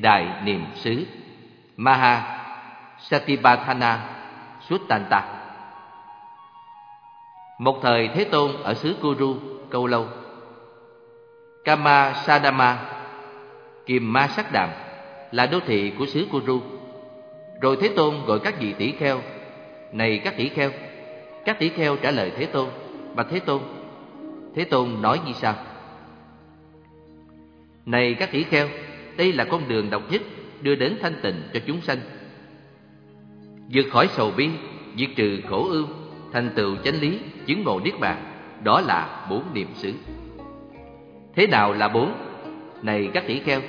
Đại Niệm xứ. Maha Satipatthana Suttanta Một thời Thế Tôn ở xứ Kuru, Câu Lâu. Kama Sadama Kiềm Ma Sắc Đàm là đô thị của xứ Kuru. Rồi Thế Tôn gọi các vị tỷ kheo Này các tỷ kheo. Các tỷ kheo trả lời Thế Tôn Bạch Thế Tôn. Thế Tôn nói như sau. Này các tỷ kheo đây là con đường độc nhất Đưa đến thanh tịnh cho chúng sanh. Vượt khỏi sầu bi, diệt trừ khổ ưu thành tựu chánh lý, chứng ngộ niết bàn, đó là bốn niệm xứ. Thế nào là bốn? Này các tỷ kheo,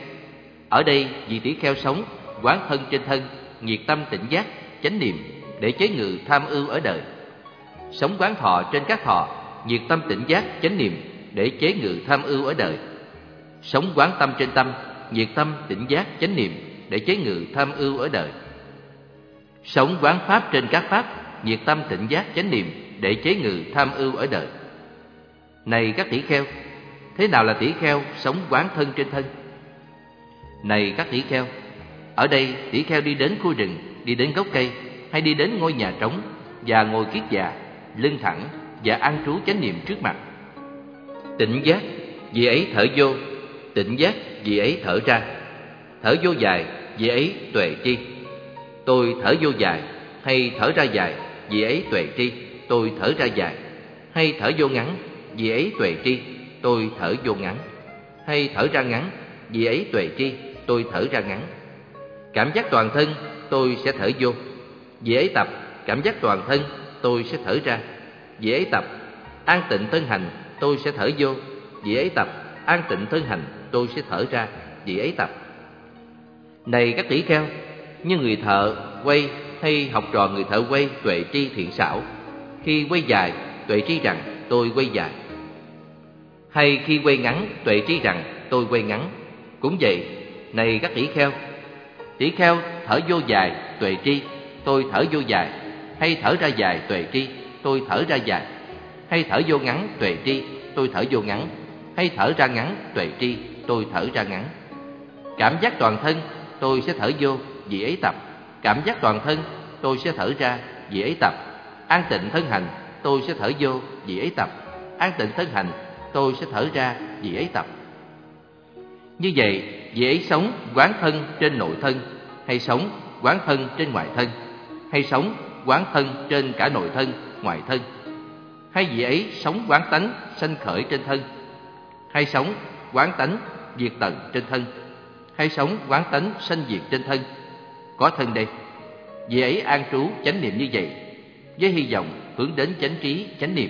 ở đây vì tỷ kheo sống, quán thân trên thân, nhiệt tâm tỉnh giác, chánh niệm để chế ngự tham ưu ở đời. Sống quán thọ trên các thọ, nhiệt tâm tỉnh giác, chánh niệm để chế ngự tham ưu ở đời. Sống quán tâm trên tâm nhiệt tâm tỉnh giác chánh niệm để chế ngự tham ưu ở đời Sống quán pháp trên các pháp, nhiệt tâm tỉnh giác chánh niệm để chế ngự tham ưu ở đời. Này các tỷ kheo, thế nào là tỷ kheo sống quán thân trên thân? Này các tỷ kheo, ở đây tỷ kheo đi đến khu rừng, đi đến gốc cây hay đi đến ngôi nhà trống và ngồi kiết già, lưng thẳng và an trú chánh niệm trước mặt. Tỉnh giác, vì ấy thở vô, tỉnh giác, vì ấy thở ra. Thở vô dài, vì ấy tuệ tri. Tôi thở vô dài hay thở ra dài, vì ấy tuệ tri, tôi thở ra dài. Hay thở vô ngắn, vì ấy tuệ tri, tôi thở vô ngắn. Hay thở ra ngắn, vì ấy tuệ tri, tôi thở ra ngắn. Cảm giác toàn thân, tôi sẽ thở vô. Vì ấy tập, cảm giác toàn thân, tôi sẽ thở ra. Vì ấy tập, an tịnh thân hành, tôi sẽ thở vô. Vì ấy tập, an tịnh thân hành, tôi sẽ thở ra. Vì ấy tập. Này các tỷ kheo, như người thợ quay hay học trò người thợ quay tuệ tri thiện xảo. Khi quay dài, tuệ tri rằng tôi quay dài. Hay khi quay ngắn, tuệ tri rằng tôi quay ngắn. Cũng vậy, này các tỷ kheo, tỷ kheo thở vô dài, tuệ tri, tôi thở vô dài. Hay thở ra dài, tuệ tri, tôi thở ra dài. Hay thở vô ngắn, tuệ tri, tôi thở vô ngắn. Hay thở ra ngắn, tuệ tri, tôi thở ra ngắn. Cảm giác toàn thân, tôi sẽ thở vô, vì ấy tập. Cảm giác toàn thân tôi sẽ thở ra vì ấy tập. An tịnh thân hành tôi sẽ thở vô vì ấy tập. An tịnh thân hành tôi sẽ thở ra vì ấy tập. Như vậy dễ ấy sống quán thân trên nội thân Hay sống quán thân trên ngoại thân Hay sống quán thân trên cả nội thân ngoại thân. Hay vì ấy sống quán tánh sanh khởi trên thân Hay sống quán tánh, diệt tận trên thân. Hay sống quán tánh, sanh diệt trên thân. Có thân đây, Vì ấy an trú chánh niệm như vậy, Với hy vọng hướng đến chánh trí, chánh niệm.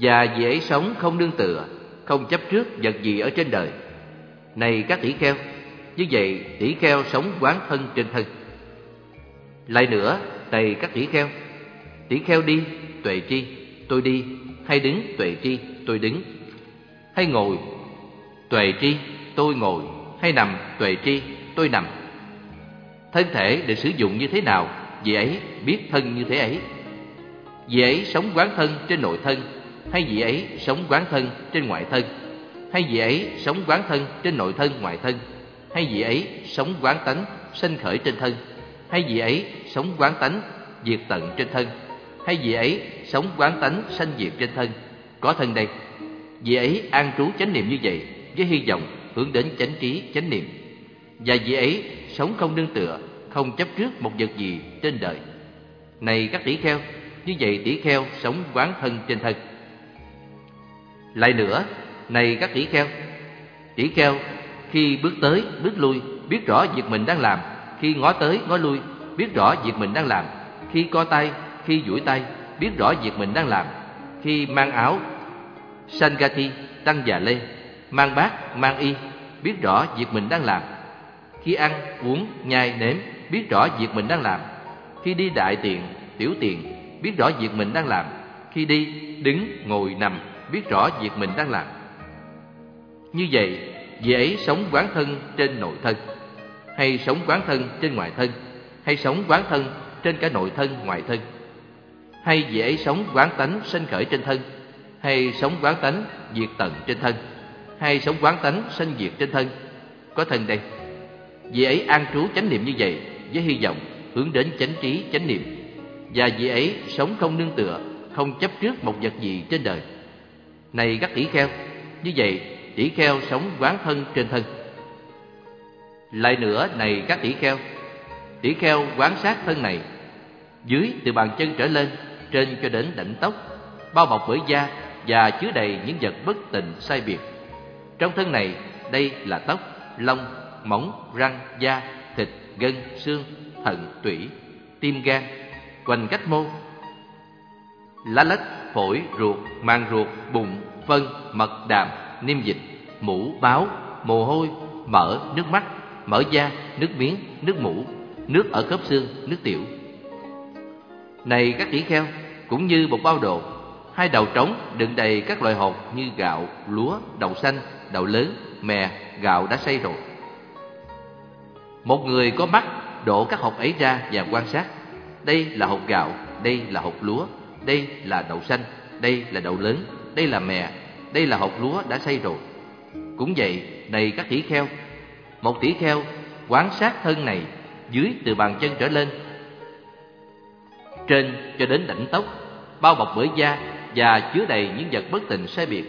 Và vì ấy sống không nương tựa, Không chấp trước vật gì ở trên đời. Này các tỷ kheo, Như vậy tỷ kheo sống quán thân trên thân. Lại nữa tầy các tỷ kheo Tỷ kheo đi, tuệ tri, Tôi đi, hay đứng, tuệ tri, tôi đứng. Hay ngồi. Tuệ tri, tôi ngồi. Hay nằm. Tuệ tri, tôi nằm. Thân thể để sử dụng như thế nào? Vị ấy biết thân như thế ấy. Vị ấy sống quán thân trên nội thân, Hay vị ấy sống quán thân trên ngoại thân? Hay vị ấy sống quán thân trên nội thân, ngoại thân? Hay vị ấy sống quán tánh sinh khởi trên thân? Hay vị ấy sống quán tánh, diệt tận trên thân? Hay vị ấy sống quán tánh, sanh diệt trên thân? Có thân đây. Vì ấy an trú chánh niệm như vậy Với hy vọng hướng đến chánh trí chánh niệm Và vì ấy sống không nương tựa, không chấp trước một vật gì trên đời. Này các tỷ kheo, như vậy tỷ kheo sống quán thân trên thân. Lại nữa, này các tỷ kheo, tỷ kheo khi bước tới, bước lui, biết rõ việc mình đang làm, khi ngó tới, ngó lui, biết rõ việc mình đang làm, khi co tay, khi duỗi tay, biết rõ việc mình đang làm, khi mang áo sangati tăng già lê, mang bát, mang y, biết rõ việc mình đang làm, khi ăn, uống, nhai, nếm, biết rõ việc mình đang làm. Khi đi đại tiện, tiểu tiện, biết rõ việc mình đang làm. Khi đi, đứng, ngồi, nằm, biết rõ việc mình đang làm. Như vậy, dễ ấy sống quán thân trên nội thân, hay sống quán thân trên ngoại thân, hay sống quán thân trên cả nội thân ngoại thân, hay dễ ấy sống quán tánh sanh khởi trên thân, hay sống quán tánh diệt tận trên thân, hay sống quán tánh sanh diệt trên thân, có thân đây. Vị ấy an trú chánh niệm như vậy với hy vọng hướng đến chánh trí chánh niệm. Và vị ấy sống không nương tựa, không chấp trước một vật gì trên đời. Này các tỷ kheo, như vậy tỷ kheo sống quán thân trên thân. Lại nữa này các tỷ kheo, tỷ kheo quán sát thân này, dưới từ bàn chân trở lên, trên cho đến đỉnh tóc, bao bọc bởi da và chứa đầy những vật bất tịnh sai biệt. Trong thân này, đây là tóc, lông, móng, răng, da, thịt, gân, xương, thận, tủy, tim gan, quanh cách mô, lá lách, phổi, ruột, mang ruột, bụng, phân, mật đàm, niêm dịch, mũ, báo, mồ hôi, mỡ, nước mắt, mỡ da, nước miếng, nước mũ, nước ở khớp xương, nước tiểu. Này các tỷ kheo, cũng như một bao đồ, hai đầu trống đựng đầy các loại hột như gạo, lúa, đậu xanh, đậu lớn, mè, gạo đã xay rồi. Một người có mắt đổ các hột ấy ra và quan sát. Đây là hột gạo, đây là hột lúa, đây là đậu xanh, đây là đậu lớn, đây là mè, đây là hột lúa đã xay rồi. Cũng vậy, này các tỷ kheo, một tỷ kheo quan sát thân này dưới từ bàn chân trở lên, trên cho đến đỉnh tóc, bao bọc bởi da và chứa đầy những vật bất tịnh sai biệt.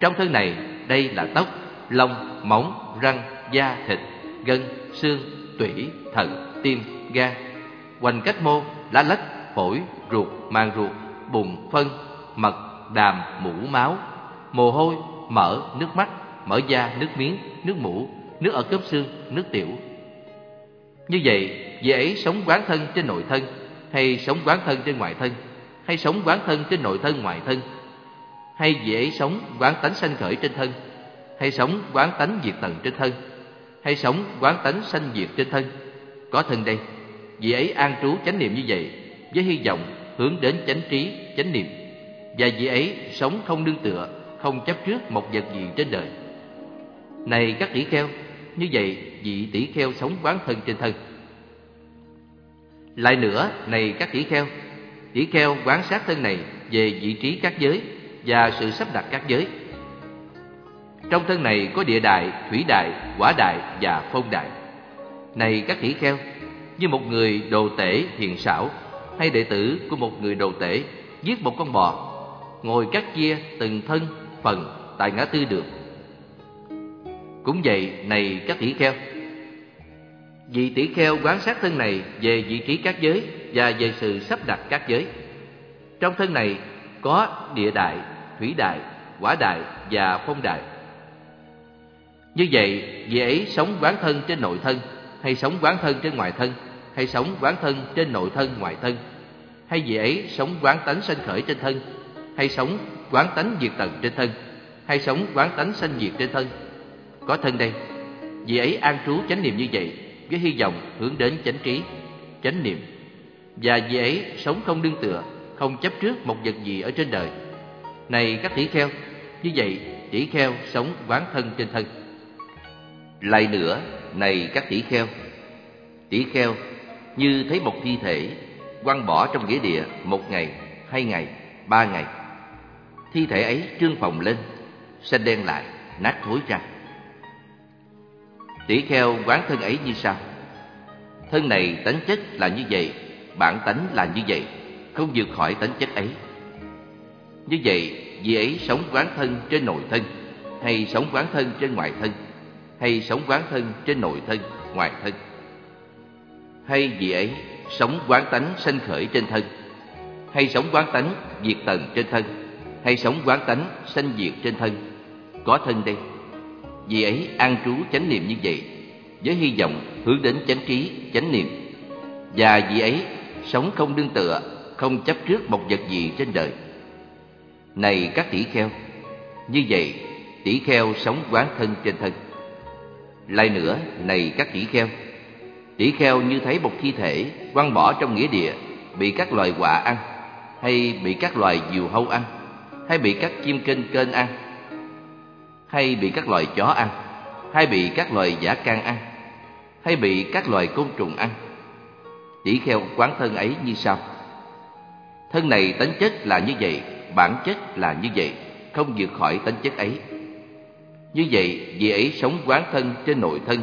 Trong thân này, đây là tóc, lông, móng, răng, da, thịt, gân, xương, tủy, thận, tim, gan, quanh cách mô, lá lách, phổi, ruột, màng ruột, bùn phân, mật, đàm, mũ, máu, mồ hôi, mỡ, nước mắt, mỡ da, nước miếng, nước mũ, nước ở khớp xương, nước tiểu. Như vậy, vị ấy sống quán thân trên nội thân, hay sống quán thân trên ngoại thân, hay sống quán thân trên nội thân ngoại thân, hay dễ sống quán tánh sanh khởi trên thân, hay sống quán tánh diệt tận trên thân, hay sống quán tánh sanh diệt trên thân. Có thân đây, vị ấy an trú chánh niệm như vậy, với hy vọng hướng đến chánh trí, chánh niệm. Và vị ấy sống không nương tựa, không chấp trước một vật gì trên đời. Này các tỷ kheo, như vậy vị tỷ kheo sống quán thân trên thân. Lại nữa, này các tỷ kheo, tỷ kheo quán sát thân này về vị trí các giới và sự sắp đặt các giới. Trong thân này có địa đại, thủy đại, quả đại và phong đại. Này các tỷ kheo, như một người đồ tể hiền xảo hay đệ tử của một người đồ tể giết một con bò, ngồi cắt chia từng thân phần tại ngã tư đường. Cũng vậy, này các tỷ kheo, vị tỷ kheo quán sát thân này về vị trí các giới và về sự sắp đặt các giới. Trong thân này có địa đại, thủy đại, quả đại và phong đại. Như vậy, vị ấy sống quán thân trên nội thân, hay sống quán thân trên ngoại thân, hay sống quán thân trên nội thân ngoại thân, hay vị ấy sống quán tánh sanh khởi trên thân, hay sống quán tánh diệt tận trên thân, hay sống quán tánh sanh diệt trên thân. Có thân đây, vị ấy an trú chánh niệm như vậy, với hy vọng hướng đến chánh trí, chánh niệm. Và vì ấy sống không đương tựa, không chấp trước một vật gì ở trên đời. Này các tỷ kheo, như vậy tỷ kheo sống quán thân trên thân. Lại nữa, này các tỷ kheo, tỷ kheo như thấy một thi thể quăng bỏ trong nghĩa địa một ngày, hai ngày, ba ngày. Thi thể ấy trương phồng lên, xanh đen lại, nát thối ra. Tỷ kheo quán thân ấy như sau. Thân này tánh chất là như vậy Bản tánh là như vậy Không vượt khỏi tánh chất ấy. Như vậy vì ấy sống quán thân trên nội thân Hay sống quán thân trên ngoại thân Hay sống quán thân trên nội thân, ngoại thân. Hay vì ấy sống quán tánh sanh khởi trên thân Hay sống quán tánh diệt tần trên thân Hay sống quán tánh sanh diệt trên thân Có thân đây vì ấy, an trú chánh niệm như vậy, với hy vọng hướng đến chánh trí, chánh niệm. Và vì ấy, sống không đương tựa, không chấp trước một vật gì trên đời. Này các tỷ kheo, như vậy, tỷ kheo sống quán thân trên thân. Lại nữa, này các tỷ kheo tỷ kheo như thấy một thi thể quăng bỏ trong nghĩa địa, bị các loài quạ ăn, hay bị các loài diều hâu ăn, hay bị các chim kênh kênh ăn hay bị các loài chó ăn, hay bị các loài giả can ăn, hay bị các loài côn trùng ăn. Tỷ kheo quán thân ấy như sau. Thân này tính chất là như vậy, bản chất là như vậy, không vượt khỏi tính chất ấy. Như vậy, vị ấy sống quán thân trên nội thân,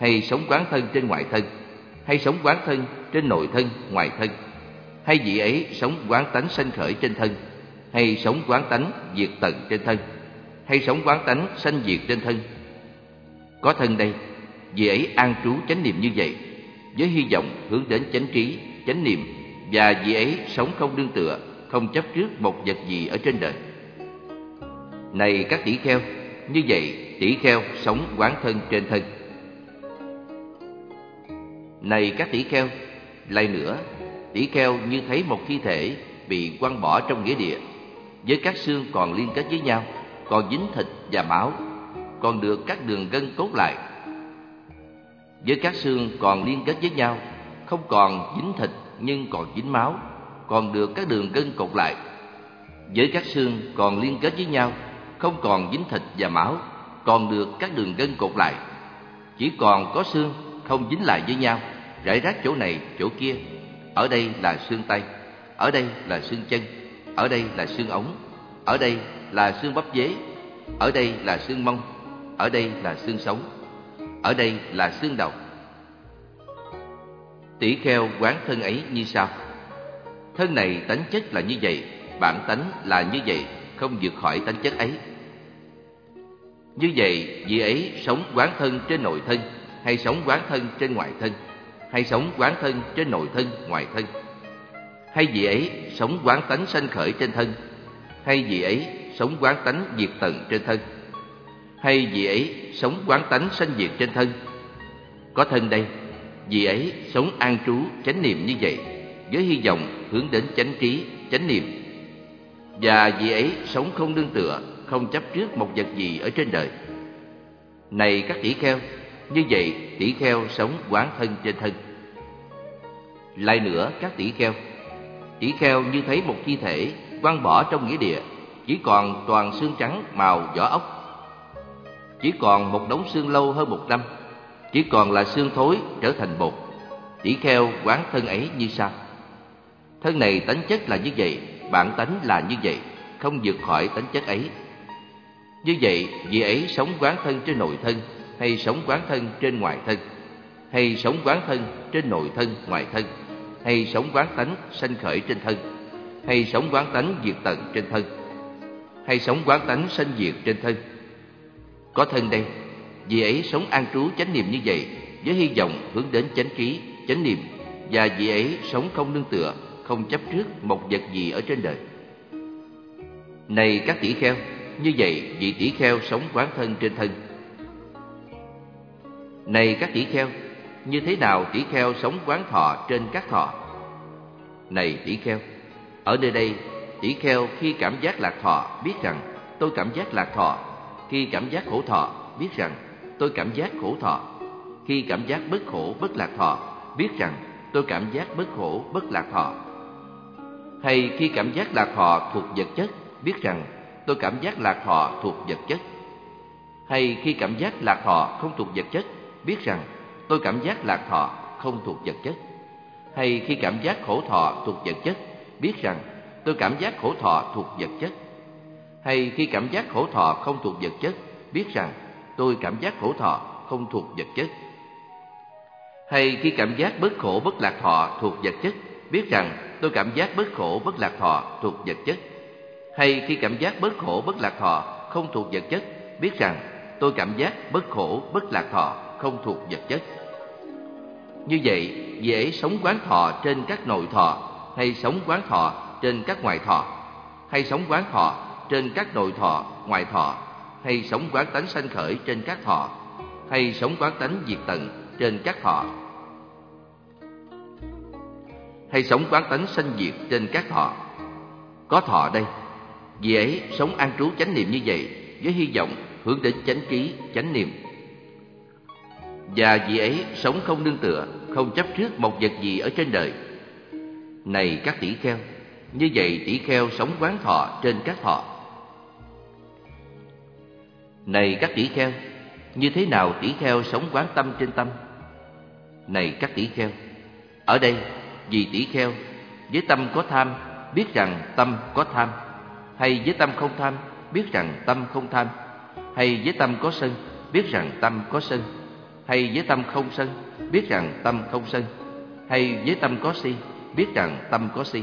hay sống quán thân trên ngoại thân, hay sống quán thân trên nội thân, ngoại thân, hay vị ấy sống quán tánh sanh khởi trên thân, hay sống quán tánh diệt tận trên thân, hay sống quán tánh sanh diệt trên thân. Có thân đây, vì ấy an trú chánh niệm như vậy, với hy vọng hướng đến chánh trí, chánh niệm và vì ấy sống không đương tựa, không chấp trước một vật gì ở trên đời. Này các tỷ kheo, như vậy tỷ kheo sống quán thân trên thân. Này các tỷ kheo, lại nữa, tỷ kheo như thấy một thi thể bị quăng bỏ trong nghĩa địa, với các xương còn liên kết với nhau, còn dính thịt và máu, còn được các đường gân cốt lại. Với các xương còn liên kết với nhau, không còn dính thịt nhưng còn dính máu, còn được các đường gân cột lại. Với các xương còn liên kết với nhau, không còn dính thịt và máu, còn được các đường gân cột lại. Chỉ còn có xương không dính lại với nhau, rải rác chỗ này, chỗ kia. Ở đây là xương tay, ở đây là xương chân, ở đây là xương ống, ở đây là xương bắp dế, ở đây là xương mông, ở đây là xương sống, ở đây là xương đầu. Tỷ kheo quán thân ấy như sau. Thân này tánh chất là như vậy Bản tánh là như vậy Không vượt khỏi tánh chất ấy. Như vậy vị ấy sống quán thân trên nội thân Hay sống quán thân trên ngoại thân Hay sống quán thân trên nội thân ngoại thân. Hay vị ấy sống quán tánh sanh khởi trên thân Hay vị ấy sống quán tánh diệt tận trên thân Hay vị ấy sống quán tánh sanh diệt trên thân Có thân đây vì ấy sống an trú chánh niệm như vậy với hy vọng hướng đến chánh trí, chánh niệm. Và vì ấy sống không nương tựa, không chấp trước một vật gì ở trên đời. Này các tỷ kheo, như vậy tỷ kheo sống quán thân trên thân. Lại nữa các tỷ kheo, tỷ kheo như thấy một thi thể quăng bỏ trong nghĩa địa, chỉ còn toàn xương trắng màu vỏ ốc. Chỉ còn một đống xương lâu hơn một năm chỉ còn là xương thối trở thành bột. Tỷ kheo quán thân ấy như sau. Thân này tánh chất là như vậy, bản tánh là như vậy, không vượt khỏi tánh chất ấy. Như vậy, vị ấy sống quán thân trên nội thân, hay sống quán thân trên ngoài thân, hay sống quán thân trên nội thân, ngoài thân, hay sống quán tánh sanh khởi trên thân, hay sống quán tánh diệt tận trên thân, hay sống quán tánh sanh diệt trên thân. Có thân đây, Vì ấy sống an trú chánh niệm như vậy Với hy vọng hướng đến chánh trí, chánh niệm Và vì ấy sống không nương tựa Không chấp trước một vật gì ở trên đời. Này các tỷ kheo Như vậy vị tỷ kheo sống quán thân trên thân. Này các tỷ kheo Như thế nào tỷ kheo sống quán thọ trên các thọ? Này tỷ kheo Ở nơi đây tỷ kheo khi cảm giác lạc thọ Biết rằng tôi cảm giác lạc thọ Khi cảm giác khổ thọ biết rằng tôi cảm giác khổ thọ. Khi cảm giác bất khổ, bất lạc thọ, biết rằng tôi cảm giác bất khổ, bất lạc thọ. Hay khi cảm giác lạc thọ thuộc vật chất, biết rằng tôi cảm giác lạc thọ thuộc vật chất. Hay khi cảm giác lạc thọ không thuộc vật chất, biết rằng tôi cảm giác lạc thọ không thuộc vật chất. Hay khi cảm giác khổ thọ thuộc vật chất, biết rằng tôi cảm giác khổ thọ thuộc vật chất. Hay khi cảm giác khổ thọ không thuộc vật chất, biết rằng tôi cảm giác khổ thọ không thuộc vật chất. Hay khi cảm giác bất khổ bất lạc thọ thuộc vật chất, biết rằng tôi cảm giác bất khổ bất lạc thọ thuộc vật chất. Hay khi cảm giác bất khổ bất lạc thọ không thuộc vật chất, biết rằng tôi cảm giác bất khổ bất lạc thọ không thuộc vật chất. Như vậy, dễ sống quán thọ trên các nội thọ hay sống quán thọ trên các ngoại thọ hay sống quán thọ trên các nội thọ, ngoại thọ hay sống quán tánh sanh khởi trên các thọ, hay sống quán tánh diệt tận trên các thọ, hay sống quán tánh sanh diệt trên các thọ. Có thọ đây, vì ấy sống an trú chánh niệm như vậy với hy vọng hướng đến chánh trí, chánh niệm. Và vì ấy sống không nương tựa, không chấp trước một vật gì ở trên đời. Này các tỷ kheo, như vậy tỷ kheo sống quán thọ trên các thọ. Này các tỷ kheo, như thế nào tỷ kheo sống quán tâm trên tâm? Này các tỷ kheo, ở đây vì tỷ kheo với tâm có tham biết rằng tâm có tham, hay với tâm không tham biết rằng tâm không tham, hay với tâm có sân, biết rằng tâm có sân, hay với tâm không sân, biết rằng tâm không sân, hay với tâm có si, biết rằng tâm có si,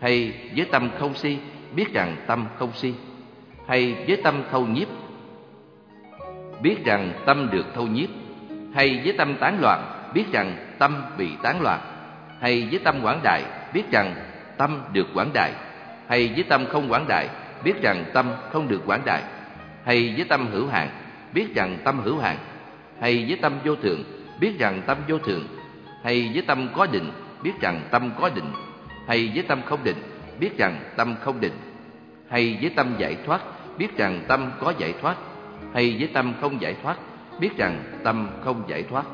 hay với tâm không si, biết rằng tâm không si, hay với tâm thâu nhiếp, biết rằng tâm được thâu nhiếp, hay với tâm tán loạn, biết rằng tâm bị tán loạn, hay với tâm quảng đại, biết rằng tâm được quảng đại, hay với tâm không quảng đại, biết rằng tâm không được quảng đại, hay với tâm hữu hạn, biết rằng tâm hữu hạn, hay với tâm vô thượng, biết rằng tâm vô thượng, hay với tâm có định, biết rằng tâm có định, hay với tâm không định, biết rằng tâm không định, hay với tâm giải thoát, biết rằng tâm có giải thoát, hay với tâm không giải thoát, biết rằng tâm không giải thoát.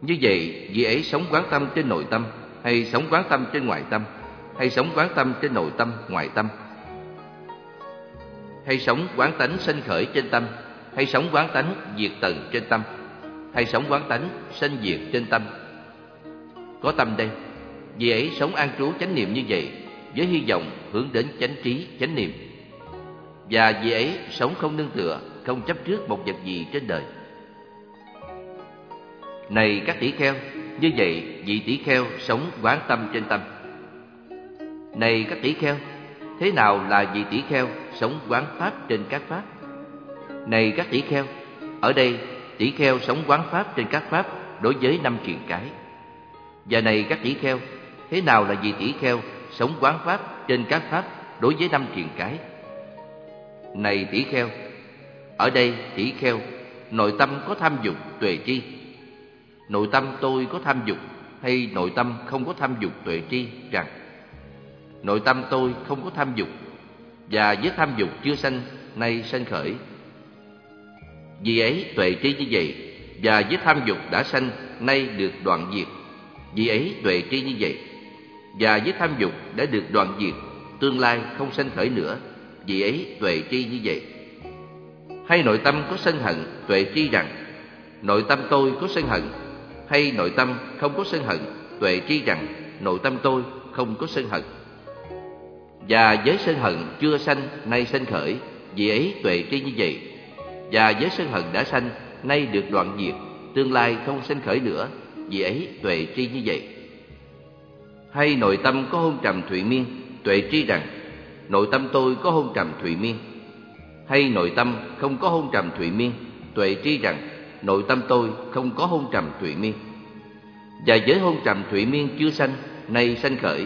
Như vậy, vị ấy sống quán tâm trên nội tâm, hay sống quán tâm trên ngoại tâm, hay sống quán tâm trên nội tâm, ngoại tâm, hay sống quán tánh sinh khởi trên tâm, hay sống quán tánh diệt tận trên tâm, hay sống quán tánh sinh diệt trên tâm. Có tâm đây, vì ấy sống an trú chánh niệm như vậy, với hy vọng hướng đến chánh trí, chánh niệm. Và vì ấy sống không nương tựa, không chấp trước một vật gì trên đời. Này các tỷ kheo, như vậy vị tỷ kheo sống quán tâm trên tâm. Này các tỷ kheo, thế nào là vị tỷ kheo sống quán pháp trên các pháp? Này các tỷ kheo, ở đây tỷ kheo sống quán pháp trên các pháp đối với năm triền cái. Và này các tỷ kheo, thế nào là vị tỷ kheo sống quán pháp trên các pháp đối với năm triền cái? Này tỷ kheo, ở đây tỷ kheo, nội tâm có tham dục tuệ tri. Nội tâm tôi có tham dục hay nội tâm không có tham dục tuệ tri rằng nội tâm tôi không có tham dục và với tham dục chưa sanh nay sanh khởi vì ấy tuệ tri như vậy và với tham dục đã sanh nay được đoạn diệt vì ấy, tuệ tri như vậy, và với tham dục đã được đoạn diệt, tương lai không sanh khởi nữa. Vì ấy, tuệ tri như vậy. Hay nội tâm có sân hận, tuệ tri rằng, nội tâm tôi có sân hận. Hay nội tâm không có sân hận, tuệ tri rằng, nội tâm tôi không có sân hận. Và với sân hận chưa sanh, nay sanh khởi, vì ấy tuệ tri như vậy. Và với sân hận đã sanh, nay được đoạn diệt, tương lai không sanh khởi nữa vì ấy, tuệ tri như vậy? Hay nội tâm có hôn trầm thụy miên? Tuệ tri rằng, nội tâm tôi có hôn trầm thụy miên. Hay nội tâm không có hôn trầm thụy miên? Tuệ tri rằng, nội tâm tôi không có hôn trầm thụy miên. Và giới hôn trầm thụy miên chưa sanh, nay sanh khởi,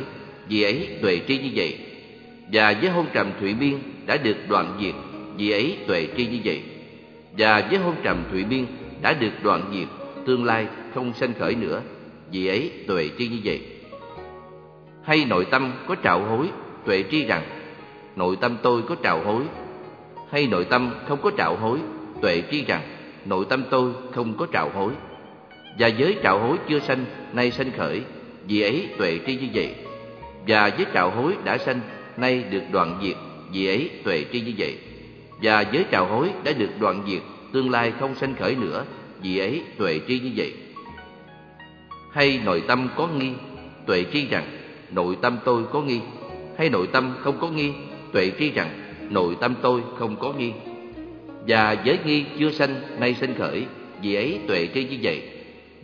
vì ấy tuệ tri như vậy. Và giới hôn trầm thụy miên đã được đoạn diệt, vì ấy tuệ tri như vậy. Và giới hôn trầm thụy miên đã được đoạn diệt tương lai không sanh khởi nữa. Vì ấy, tuệ tri như vậy. Hay nội tâm có trạo hối, tuệ tri rằng, nội tâm tôi có trạo hối. Hay nội tâm không có trạo hối, tuệ tri rằng, nội tâm tôi không có trạo hối. Và với trạo hối chưa sanh, nay sanh khởi. Vì ấy, tuệ tri như vậy. Và với trạo hối đã sanh, nay được đoạn diệt. Vì ấy, tuệ tri như vậy. Và với trạo hối đã được đoạn diệt, tương lai không sanh khởi nữa vì ấy, tuệ tri như vậy? Hay nội tâm có nghi, tuệ tri rằng, nội tâm tôi có nghi. Hay nội tâm không có nghi, tuệ tri rằng, nội tâm tôi không có nghi. Và giới nghi chưa sanh, nay sinh khởi vì ấy tuệ tri như vậy.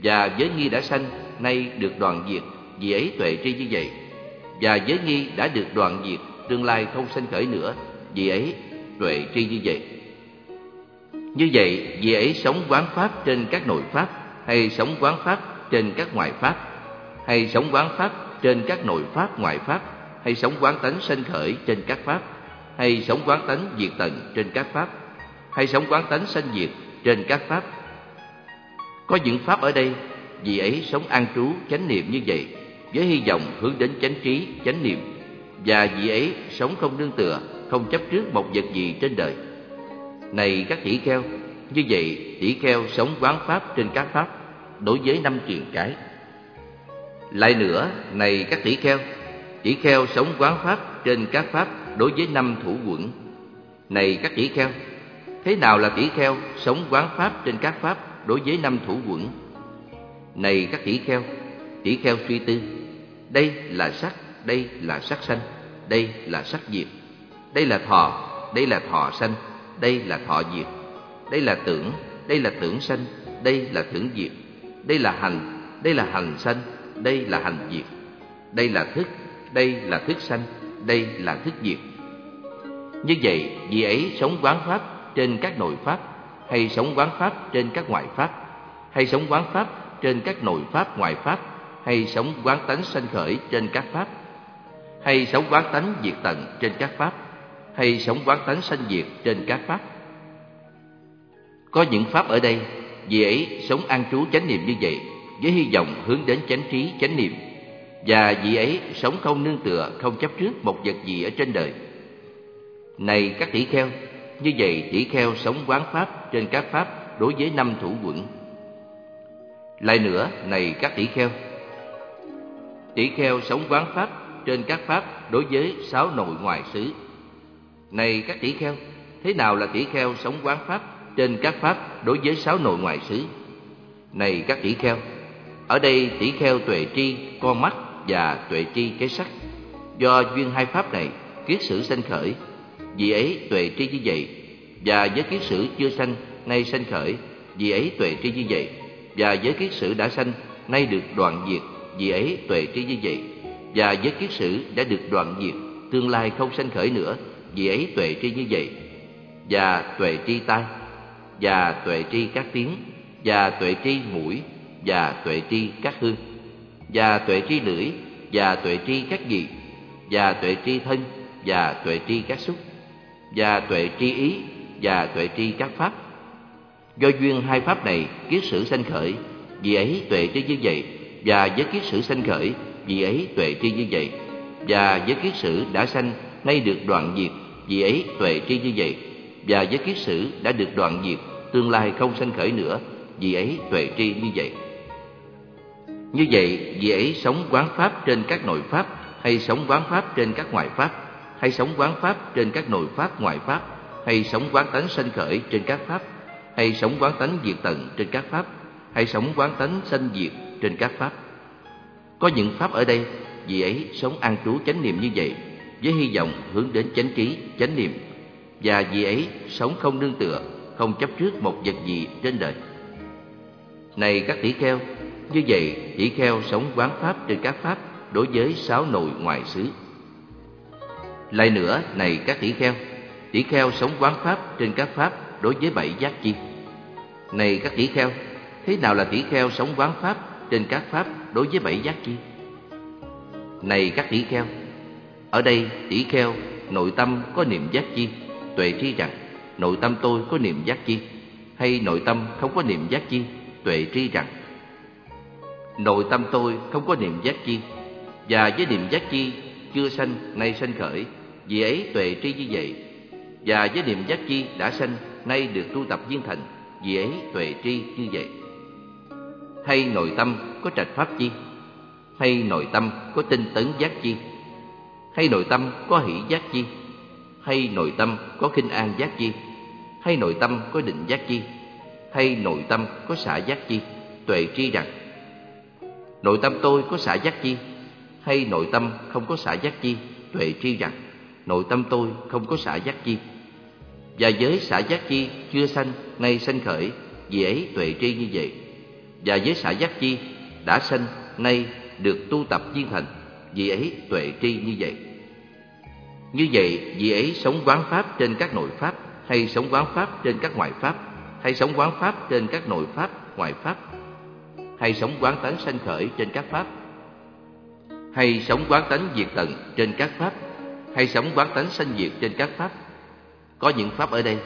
Và giới nghi đã sanh, nay được đoạn diệt vì ấy tuệ tri như vậy. Và giới nghi đã được đoạn diệt, tương lai không sinh khởi nữa vì ấy tuệ tri như vậy như vậy, vì ấy sống quán pháp trên các nội pháp, hay sống quán pháp trên các ngoại pháp, hay sống quán pháp trên các nội pháp ngoại pháp, hay sống quán tánh sanh khởi trên các pháp, hay sống quán tánh diệt tận trên các pháp, hay sống quán tánh sanh diệt trên các pháp. Có những pháp ở đây, vì ấy sống an trú chánh niệm như vậy, với hy vọng hướng đến chánh trí, chánh niệm, và vị ấy sống không nương tựa, không chấp trước một vật gì trên đời này các tỷ kheo như vậy tỷ kheo sống quán pháp trên các pháp đối với năm truyền cái lại nữa này các tỷ kheo tỷ kheo sống quán pháp trên các pháp đối với năm thủ quận. này các tỷ kheo thế nào là tỷ kheo sống quán pháp trên các pháp đối với năm thủ quận? này các tỷ kheo tỷ kheo suy tư đây là sắc đây là sắc sanh đây là sắc diệt đây là thọ đây là thọ sanh, đây là thọ diệt. Đây là tưởng, đây là tưởng sanh, đây là tưởng diệt. Đây là hành, đây là hành sanh, đây là hành diệt. Đây là thức, đây là thức sanh, đây là thức diệt. Như vậy, vị ấy sống quán pháp trên các nội pháp, hay sống quán pháp trên các ngoại pháp, hay sống quán pháp trên các nội pháp ngoại pháp, hay sống quán tánh sanh khởi trên các pháp, hay sống quán tánh diệt tận trên các pháp, hay sống quán tánh sanh diệt trên các pháp. Có những pháp ở đây, vì ấy sống an trú chánh niệm như vậy, với hy vọng hướng đến chánh trí chánh niệm, và vị ấy sống không nương tựa, không chấp trước một vật gì ở trên đời. Này các tỷ kheo, như vậy tỷ kheo sống quán pháp trên các pháp đối với năm thủ quận. Lại nữa, này các tỷ kheo, tỷ kheo sống quán pháp trên các pháp đối với sáu nội ngoại xứ. Này các tỷ kheo, thế nào là tỷ kheo sống quán pháp trên các pháp đối với sáu nội ngoại xứ? Này các tỷ kheo, ở đây tỷ kheo tuệ tri con mắt và tuệ tri cái sắc. Do duyên hai pháp này, kiết sử sanh khởi, vì ấy tuệ tri như vậy, và với kiết sử chưa sanh nay sanh khởi, vì ấy tuệ tri như vậy, và với kiết sử đã sanh nay được đoạn diệt, vì ấy tuệ tri như vậy, và với kiết sử đã được đoạn diệt, tương lai không sanh khởi nữa, vì ấy tuệ tri như vậy, và tuệ tri tai, và tuệ tri các tiếng, và tuệ tri mũi, và tuệ tri các hương, và tuệ tri lưỡi, và tuệ tri các vị, và tuệ tri thân, và tuệ tri các xúc, và tuệ tri ý, và tuệ tri các pháp. Do duyên hai pháp này kiết sử sanh khởi, vì ấy tuệ tri như vậy, và với kiết sử sanh khởi, vì ấy tuệ tri như vậy, và với kiết sử đã sanh nay được đoạn diệt, vì ấy tuệ tri như vậy, và với kiết sử đã được đoạn diệt, tương lai không sanh khởi nữa, vì ấy tuệ tri như vậy. Như vậy, vì ấy sống quán pháp trên các nội pháp, hay sống quán pháp trên các ngoại pháp, hay sống quán pháp trên các nội pháp ngoại pháp, hay sống quán tánh sanh khởi trên các pháp, hay sống quán tánh diệt tận trên các pháp, hay sống quán tánh sanh diệt trên các pháp. Có những pháp ở đây, vì ấy sống an trú chánh niệm như vậy, với hy vọng hướng đến chánh trí, chánh niệm, và vì ấy sống không nương tựa, không chấp trước một vật gì trên đời. Này các tỷ kheo, như vậy tỷ kheo sống quán pháp trên các pháp đối với sáu nội ngoại xứ. Lại nữa, này các tỷ kheo, tỷ kheo sống quán pháp trên các pháp đối với bảy giác chi. Này các tỷ kheo, thế nào là tỷ kheo sống quán pháp trên các pháp đối với bảy giác chi? Này các tỷ kheo, ở đây tỷ kheo nội tâm có niệm giác chi, tuệ tri rằng nội tâm tôi có niệm giác chi, hay nội tâm không có niệm giác chi, tuệ tri rằng nội tâm tôi không có niệm giác chi, và với niệm giác chi chưa sanh nay sanh khởi, vì ấy tuệ tri như vậy, và với niệm giác chi đã sanh nay được tu tập viên thành, vì ấy tuệ tri như vậy. Hay nội tâm có trạch pháp chi, hay nội tâm có tinh tấn giác chi, hay nội tâm có hỷ giác chi, hay nội tâm có kinh an giác chi, hay nội tâm có định giác chi, hay nội tâm có xả giác chi, tuệ tri rằng nội tâm tôi có xả giác chi, hay nội tâm không có xả giác chi, tuệ tri rằng nội tâm tôi không có xả giác chi. Và với xả giác chi chưa sanh, nay sanh khởi, vì ấy tuệ tri như vậy. Và với xả giác chi đã sanh, nay được tu tập viên thành, vì ấy tuệ tri như vậy. Như vậy, vì ấy sống quán pháp trên các nội pháp, hay sống quán pháp trên các ngoại pháp, hay sống quán pháp trên các nội pháp, ngoại pháp, hay sống quán tánh sanh khởi trên các pháp, hay sống quán tánh diệt tận trên các pháp, hay sống quán tánh sanh diệt trên các pháp. Có những pháp ở đây,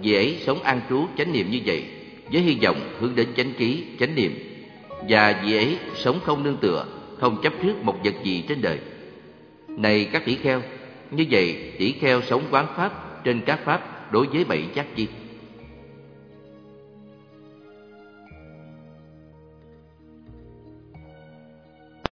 vì ấy sống an trú chánh niệm như vậy, với hy vọng hướng đến chánh trí, chánh niệm, và vì ấy sống không nương tựa, không chấp trước một vật gì trên đời. Này các tỷ kheo, như vậy tỷ kheo sống quán pháp trên các pháp đối với bảy giác chi.